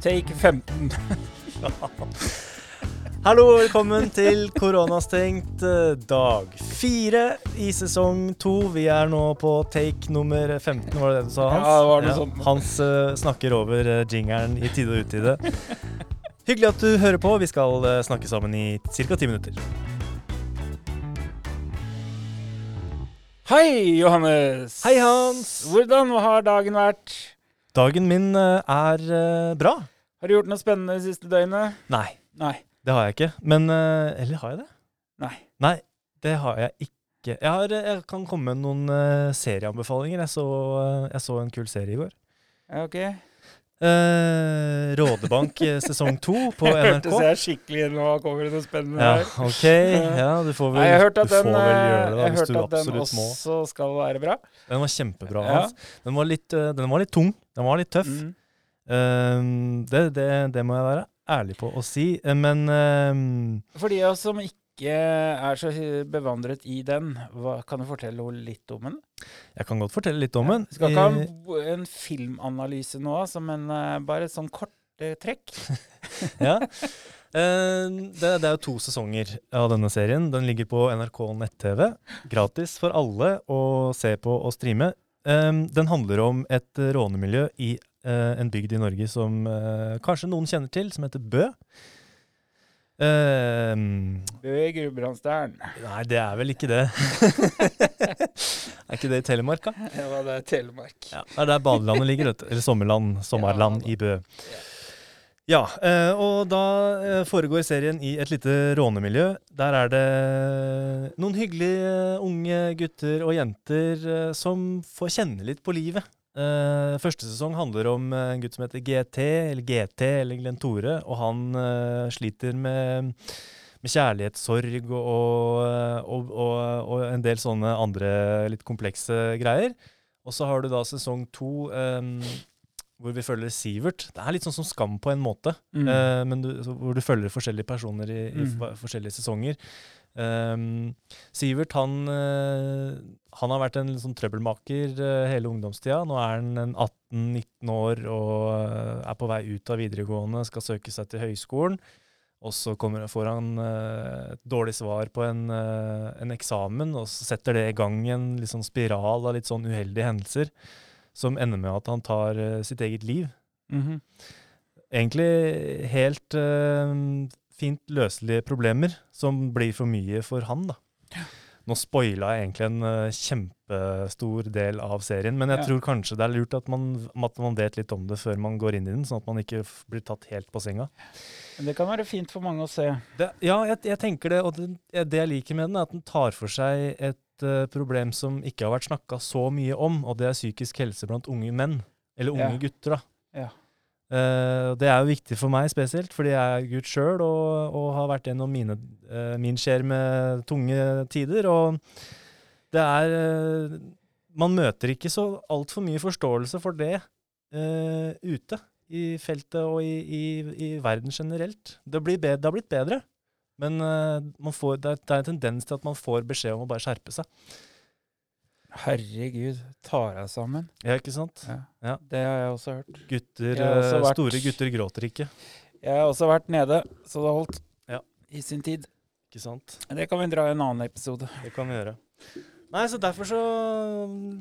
Take 15. Hallo, og velkommen til koronastengt eh, dag fire i sesong to. Vi er nå på take nummer 15, var det det du sa, Hans? Ja, det var noe sånt. Hans eh, snakker over uh, jingeren i tide og utide. Hyggelig at du hører på. Vi skal eh, snakke sammen i ca. ti minutter. Hei, Johannes. Hei, Hans. Hvordan har dagen vært? Dagen min eh, er eh, bra. Har du gjort noe spennende det siste døgnet? Nei, Nei. det har jeg ikke. Men eh, Eller har jeg det? Nei. Nei, det har jeg ikke. Jeg, har, jeg kan komme med noen serieanbefalinger. Jeg så, jeg så en kul serie i går. Ok. Eh, Rådebank eh, sesong to på Jeg hørte NRK. jeg skikkelig nå kommer det noe spennende Ja, her. OK. Ja, du får vel, Nei, jeg hørte at den, gjøre det eh, da, jeg hvis du absolutt må. også skal være bra. Den var kjempebra. Ja. Den, var litt, eh, den var litt tung. Den var litt tøff. Mm. Eh, det, det, det må jeg være ærlig på å si. Men eh, For de av oss som ikke er så bevandret i den, hva, kan du fortelle litt om den? Jeg kan godt fortelle litt om den. Vi skal ikke ha Eh, en, filmanalyse nå, altså, men uh, bare et sånn kort eh, trekk. ja. Uh, det, det er jo to sesonger av denne serien. Den ligger på NRK nett-TV. Gratis for alle å se på og streame. Eh, den handler om et rånemiljø i uh, en bygd i Norge som kanskje noen kjenner til, som heter Bø. Uh, Bø i Gudbrandsdalen. nei, det er vel ikke det. er ikke det i Telemark, da? Ja, det er Telemark. Ja, det er der badelandet ligger, vet du. Eller sommerland, sommerland Ja, i Bø. Ja, eh, og da eh, foregår serien i et lite rånemiljø. Der er det noen hyggelige eh, unge gutter og jenter som får kjenne litt på livet. Første sesong handler om en gutt som heter GT, eller GT, eller Glenn Tore, og han sliter med, med kjærlighetssorg og, og, og, og, en del sånne andre litt komplekse greier. Og så har du da sesong to um, hvor vi følger Sivert. Det er litt sånn som Skam på en måte, Mm. uh, men du, så- hvor du følger forskjellige personer i, i Mm. forskjellige sesonger. Um, Sivert han, eh, han har vært en sånn trøbbelmaker eh, hele ungdomstida. Nå er han 18-19 år og er på vei ut av videregående, skal søke seg til høyskolen. Og så kommer, får han uh, et dårlig svar på en, uh, en eksamen, og så setter det i gang en sånn spiral av litt sånn uheldige hendelser som ender med at han tar uh, sitt eget liv. Mhm. Egentlig helt fint løselige problemer som blir for mye for han, da. Nå spoila jeg egentlig en eh, kjempestor del av serien, men jeg Ja. tror kanskje det er lurt at man, at man vet litt om det før man går inn i den, sånn at man ikke blir tatt helt på senga. Men det kan være fint for mange å se. Det, ja, jeg, jeg tenker det, og det, det jeg liker med den, er at den tar for seg et uh, problem som ikke har vært snakka så mye om, og det er psykisk helse blant unge menn. Eller unge Ja. gutter, da. Ja. Eh, det er jo viktig for meg spesielt, fordi jeg er gutt sjøl og, og har vært gjennom mine, uh, min skjer med tunge tider. Og det er uh, Man møter ikke så altfor mye forståelse for det ute i feltet og i, i, i verden generelt. Det, bedre, det har blitt bedre, men får, det, er, det er en tendens til at man får beskjed om å bare skjerpe seg. Herregud, tar jeg sammen. Ja, ikke sant? Ja. Ja. Det har jeg også hørt. Gutter, også eh, vært- Store gutter gråter ikke. Jeg har også vært nede, så det holdt Ja. i sin tid. Ikke sant? Det kan vi dra i en annen episode. Det kan vi gjøre. Nei, så derfor så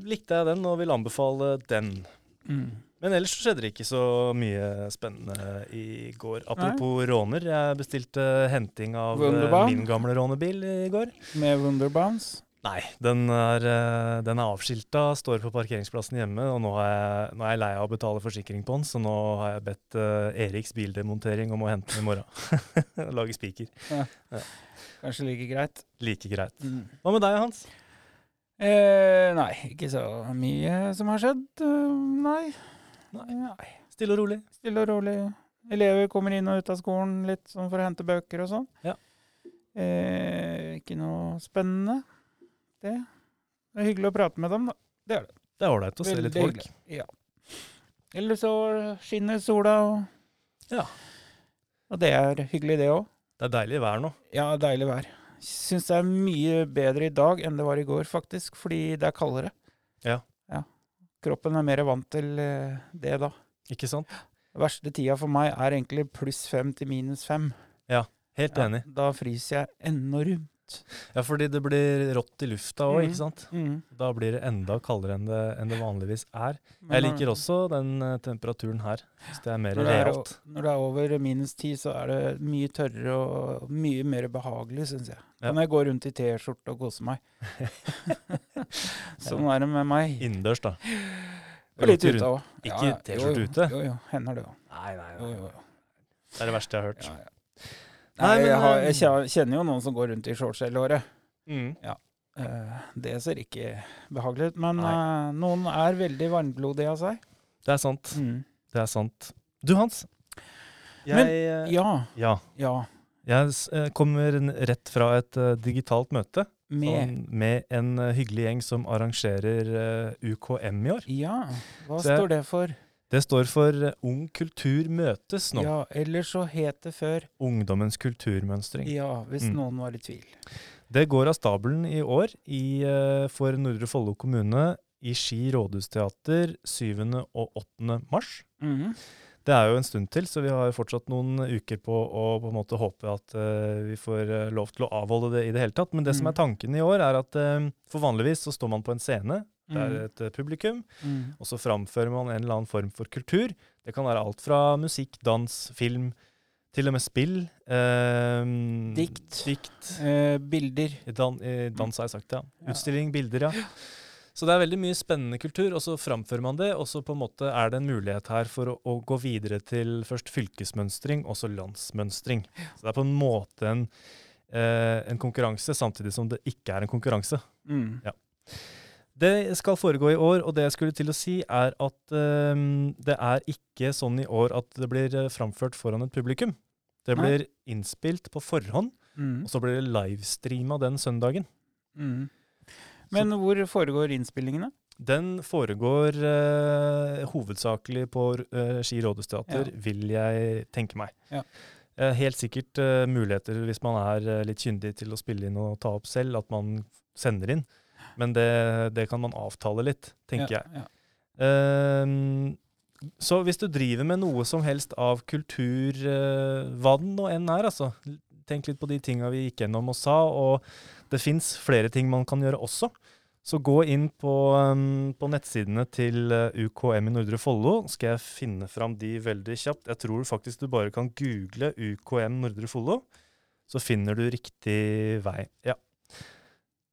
likte jeg den og vil anbefale den. Mm. Men ellers så skjedde det ikke så mye spennende i går. Apropos råner, jeg bestilte henting av eh, Wunderbaum? min gamle rånebil i går. Med Wunderbounce. Nei, den er, eh, den er avskilta, står på parkeringsplassen hjemme, og nå er, jeg, nå er jeg lei av å betale forsikring på den, så nå har jeg bedt uh, Eriks bildemontering om å hente den i morgen. Lage spiker. Kanskje like greit. Like greit. Mm. Hva med deg, Hans? Eh, nei, ikke så mye som har skjedd. Eh, nei. Nei. nei. Stille og rolig? Stille og rolig. Elever kommer inn og ut av skolen litt sånn for å hente bøker og sånn. Ja. Eh, ikke noe spennende. Det. er hyggelig å prate med dem, da. Det er det. Det er ålreit å se litt folk. hyggelig. Ja. Eller så skinner sola, og, Ja. og det er hyggelig, det òg. Det er deilig vær nå. Ja, deilig vær. Syns det er mye bedre i dag enn det var i går, faktisk, fordi det er kaldere. Ja. ja. Kroppen er mer vant til eh, det da. Ikke sant? Verste tida for meg er egentlig pluss fem til minus fem. Ja, Helt Ja, enig. da fryser jeg enormt. Ja, fordi det blir rått i lufta òg, mm. ikke sant? Mm. Da blir det enda kaldere enn det, enn det vanligvis er. Men Jeg liker også den eh, temperaturen her. Hvis det er mer Når det er, realt. når det er over minus ti, så er det mye tørrere og mye mer behagelig, syns jeg. Ja. Kan jeg gå rundt i T-skjorte og kose meg. sånn er det med meg. Innendørs, da. Og litt ute òg. Ikke T-skjorte ute? Jo, jo. Hender det òg. Nei, nei, Jo, nei. jo, jo. Det er det verste jeg har hørt. Ja, ja. Nei, Nei, men, jeg, har, eh, jeg kjenner- kjenner jo noen som går rundt i shorts hele året. Mm. Ja. det ser ikke behagelig ut, men Nei. eh, noen er veldig varmblodige av seg. Det er sant. Mm. Det er sant. Du, Hans. Jeg, Men- eh, Ja, ja. ja. Jeg eh, kommer rett fra et eh, digitalt møte Med sånn, med en eh, hyggelig gjeng som arrangerer eh, UKM i år. Ja, hva Så jeg- står det for? Det står for eh, Ung kultur møtes nå. Ja, eller så het det før Ungdommens kulturmønstring. Ja, hvis Mm. noen var i tvil. Det går av stabelen i år i, eh, for Nordre Follo kommune i Ski rådhusteater 7. og 8. mars. Mm. Det er jo en stund til, så vi har fortsatt noen uker på å på en måte håpe at uh, vi får lov til å avholde det i det hele tatt. Men det som Mm. er tanken i år, er at uh, for vanligvis så står man på en scene, det er Mhm. et eh, publikum, Mm. og så framfører man en eller annen form for kultur. Det kan være alt fra musikk, dans, film, til og med spill. eh, Dikt. Dikt. Eh, bilder. Dan, eh, dans har jeg sagt, ja. Ja. Utstilling, bilder, ja. Så det er veldig mye spennende kultur, og så framfører man det, og så på en måte er det en mulighet her for å, å gå videre til først fylkesmønstring, og så landsmønstring. Så det er på en måte en, eh, en konkurranse, samtidig som det ikke er en konkurranse. Mm. Det skal foregå i år, og det jeg skulle til å si, er at eh, det er ikke sånn i år at det blir eh, framført foran et publikum. Det Nei. blir innspilt på forhånd, Mm. og så blir det livestreama den søndagen. Mm. Men hvor foregår innspillingene? Den foregår uh, hovedsakelig på uh, Ski rådhusteater, Ja. vil jeg tenke meg. Ja. Helt sikkert muligheter hvis man er litt kyndig til å spille inn og ta opp selv, at man sender inn. Men det, det kan man avtale litt, tenker jeg. Ja, ja. Ehm, så hvis du driver med noe som helst av kultur, uh, hva den nå enn er, altså, tenk litt på de tinga vi gikk gjennom og sa, og det fins flere ting man kan gjøre også. Så gå inn på, um, på nettsidene til eh, UKM i Nordre Follo. Skal jeg finne fram de veldig kjapt. Jeg tror faktisk du bare kan google UKM Nordre Follo, så finner du riktig vei. Ja.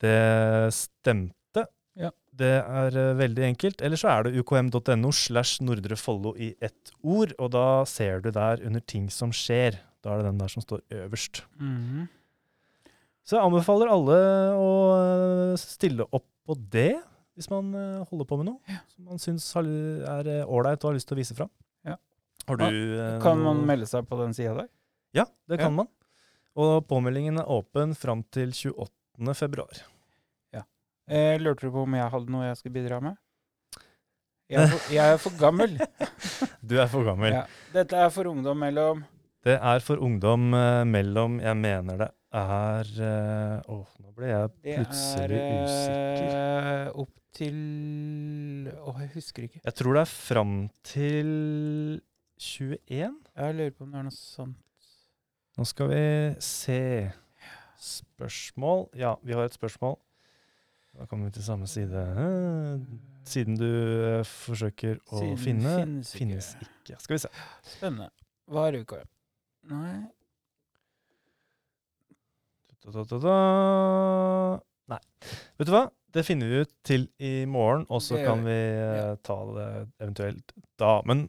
Det stemte. Ja. Det er eh, veldig enkelt. Eller så er det ukm.no slash Nordre Follo i ett ord, og da ser du der under ting som skjer. Da er det den der som står øverst. Mhm. Så jeg anbefaler alle å eh, stille opp på det, hvis man eh, holder på med noe som man syns er ålreit og har lyst til å vise fram. Ja. Har du Kan man melde seg på den sida der? Ja, det Ja. kan man. Og påmeldingen er åpen fram til 28. februar. Eh, lurte du på om jeg hadde noe jeg skulle bidra med? Jeg er for, jeg er for gammel. Du er for gammel. Ja. Dette er for ungdom mellom Det er for ungdom eh, mellom Jeg mener det er eh, Åh, nå ble jeg Det plutselig er usikker. eh, opp til Åh, jeg husker ikke. Jeg tror det er fram til 21. Jeg lurer på om det er noe sånt. Nå skal vi se. Spørsmål. Ja, vi har et spørsmål. Da kommer vi til samme side. Eh, Siden du eh, forsøker å Siden finne, finnes ikke. finnes ikke. Skal vi se. Spennende. Hva er uka? Nei Da, da, da, da. Nei. Vet du hva? Det finner vi ut til i morgen, og så kan vi eh, Ja. ta det eventuelt da. Men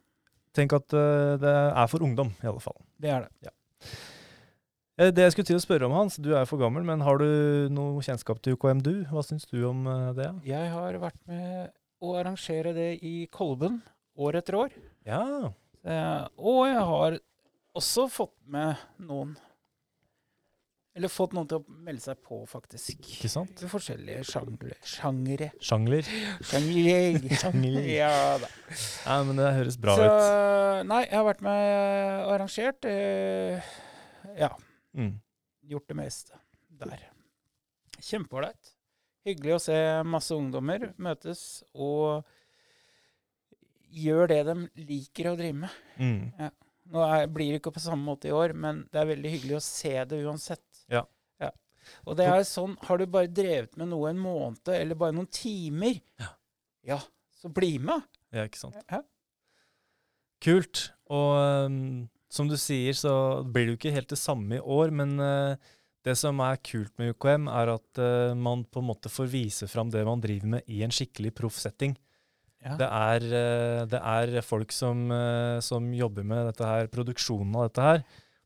tenk at det er for ungdom, i alle fall. Det er det. Eh, Det jeg skulle til å spørre om, Hans, du er for gammel, men har du noe kjennskap til UKM, du? Hva syns du om eh, det? Jeg har vært med å arrangere det i Kolben år etter år. Ja. Eh, og jeg har også fått med noen Eller fått noen til å melde seg på, faktisk. Ikke sant? I forskjellige sjangre. Sjangre. Sjangler. Sjangre. Sjangler. ja da. Nei, men det høres bra Så ut. Nei, jeg har vært med og arrangert. Eh, ja. Mm. Gjort det meste der. Kjempeålreit. Hyggelig å se masse ungdommer møtes og gjør det de liker å drive med. Mm. Nå er, blir det ikke på samme måte i år, men det er veldig hyggelig å se det uansett. Ja. Og det er sånn, har du bare drevet med noe en måned, eller bare noen timer, Ja. ja, så bli med. Ja, ikke sant. Ja. Kult. Og ehm, som du sier, så blir det jo ikke helt det samme i år, men eh, det som er kult med UKM, er at eh, man på en måte får vise fram det man driver med i en skikkelig proff setting. Ja. Det er, eh, det er folk som, som jobber med dette her, produksjonen av dette her,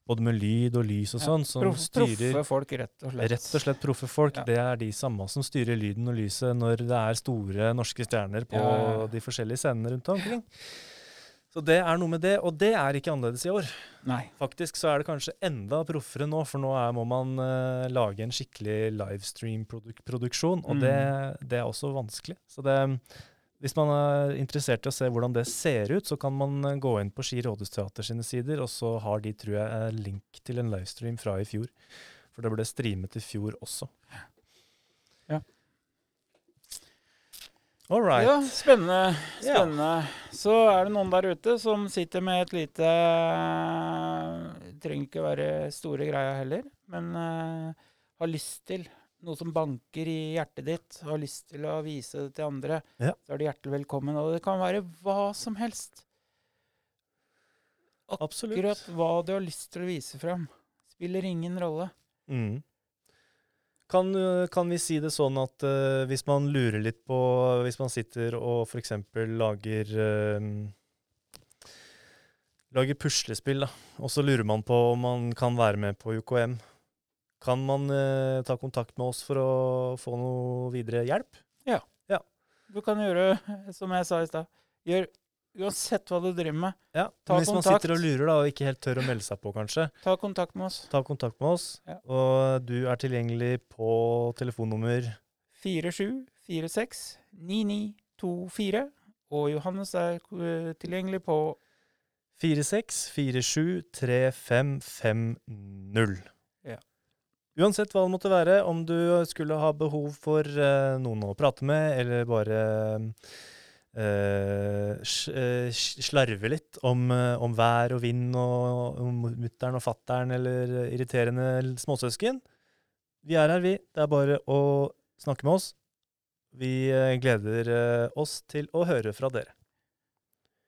både med lyd og lys og Ja, sånn, som prof, styrer Proffe folk, rett og slett. Rett og slett proffe folk. Ja. Det er de samme som styrer lyden og lyset når det er store norske stjerner på de forskjellige scenene rundt omkring. Så det er noe med det, og det er ikke annerledes i år. Nei. Faktisk så er det kanskje enda proffere nå, for nå er, må man uh, lage en skikkelig livestream-produksjon, og Mm. det, det er også vanskelig. Så det, hvis man er interessert i å se hvordan det ser ut, så kan man eh, gå inn på Ski Rådhusteater sine sider, og så har de, tror jeg, eh, link til en livestream fra i fjor. For det ble streamet i fjor også. All right. Ja, spennende. Ja. Så er det noen der ute som sitter med et lite Det trenger ikke være store greia heller, men uh, har lyst til noe som banker i hjertet ditt, har lyst til å vise det til andre, Ja. så er du hjertelig velkommen. Og det kan være hva som helst. Absolutt. Akkurat hva du har lyst til å vise fram. Spiller ingen rolle. Mm. Kan, øh, kan vi si det sånn at uh, hvis man lurer litt på Hvis man sitter og f.eks. lager uh, Lager puslespill, da, og så lurer man på om man kan være med på UKM, kan man uh, ta kontakt med oss for å få noe videre hjelp? Ja, Du kan gjøre som jeg sa i stad. Gjør uansett hva du driver med. Ja. Ta Men hvis man sitter og lurer da, og ikke helt tør å melde seg på, kanskje, Ta kontakt med oss. ta kontakt med oss. Ja. Og du er tilgjengelig på telefonnummer 4746 9924. Og Johannes er eh, tilgjengelig på 46473550. Ja. Uansett hva det måtte være, om du skulle ha behov for uh, noen å prate med, eller bare sj- slarve litt om, eh, om vær og vind og om mutter'n og fatter'n eller irriterende småsøsken. Vi er her, vi. Det er bare å snakke med oss. Vi eh, gleder eh, oss til å høre fra dere.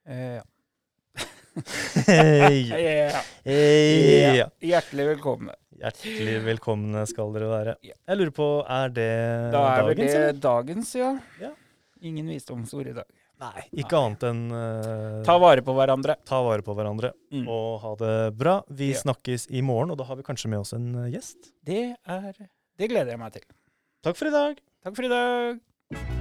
eh, ja. Ja. Hei. Hjertelig velkommen. Hjertelig velkomne skal dere være. Jeg lurer på, er det Da er dagens, det eller? dagens, ja. Ja. Ingen visdomsord i dag. Nei, ikke annet enn uh, Ta vare på hverandre. ta vare på hverandre Mm. og ha det bra. Vi Ja. snakkes i morgen, og da har vi kanskje med oss en eh, gjest. Det er Det gleder jeg meg til. Takk for i dag. Takk for i dag.